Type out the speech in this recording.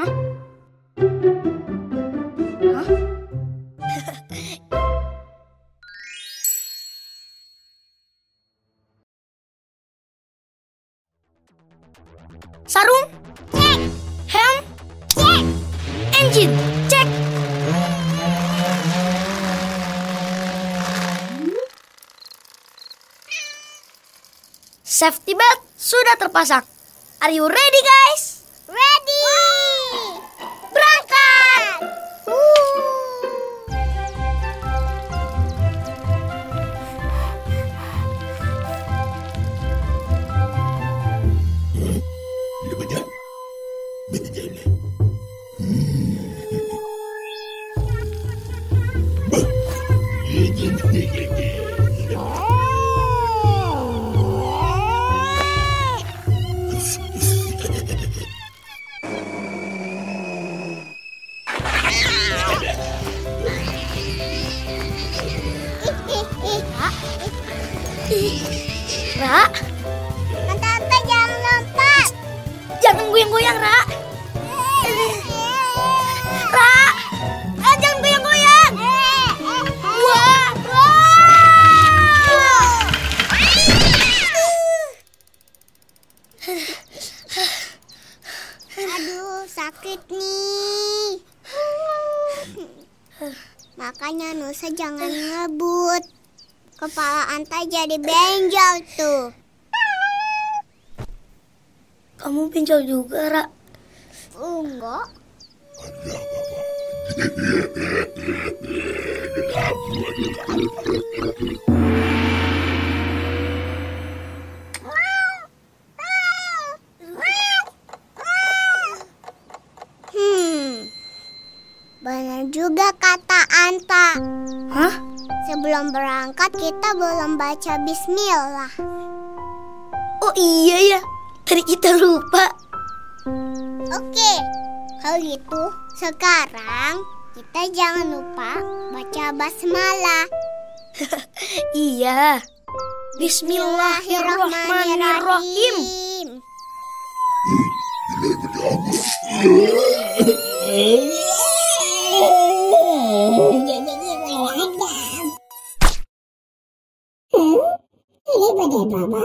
Sarung? Cek. Helm? Cek. Engine? Cek. Safety belt sudah terpasang. Are you ready, guys? Ra, Tante jangan lompat. jangan goyang-goyang, Ra. Ra, Aduh, sakit nih. Makanya Nusa jangan ngebut. Kepala Anta jadi benjol tuh. Kamu pinjol juga, Ra. Enggak. Hmm. Benar juga kata Anta. Hah? Sebelum berangkat kita belum baca bismillah. Oh iya ya, tadi kita lupa. Oke, kalau gitu sekarang kita jangan lupa baca basmalah. Iya. Bismillahirrahmanirrahim. हाँ, अरे बड़े बाबा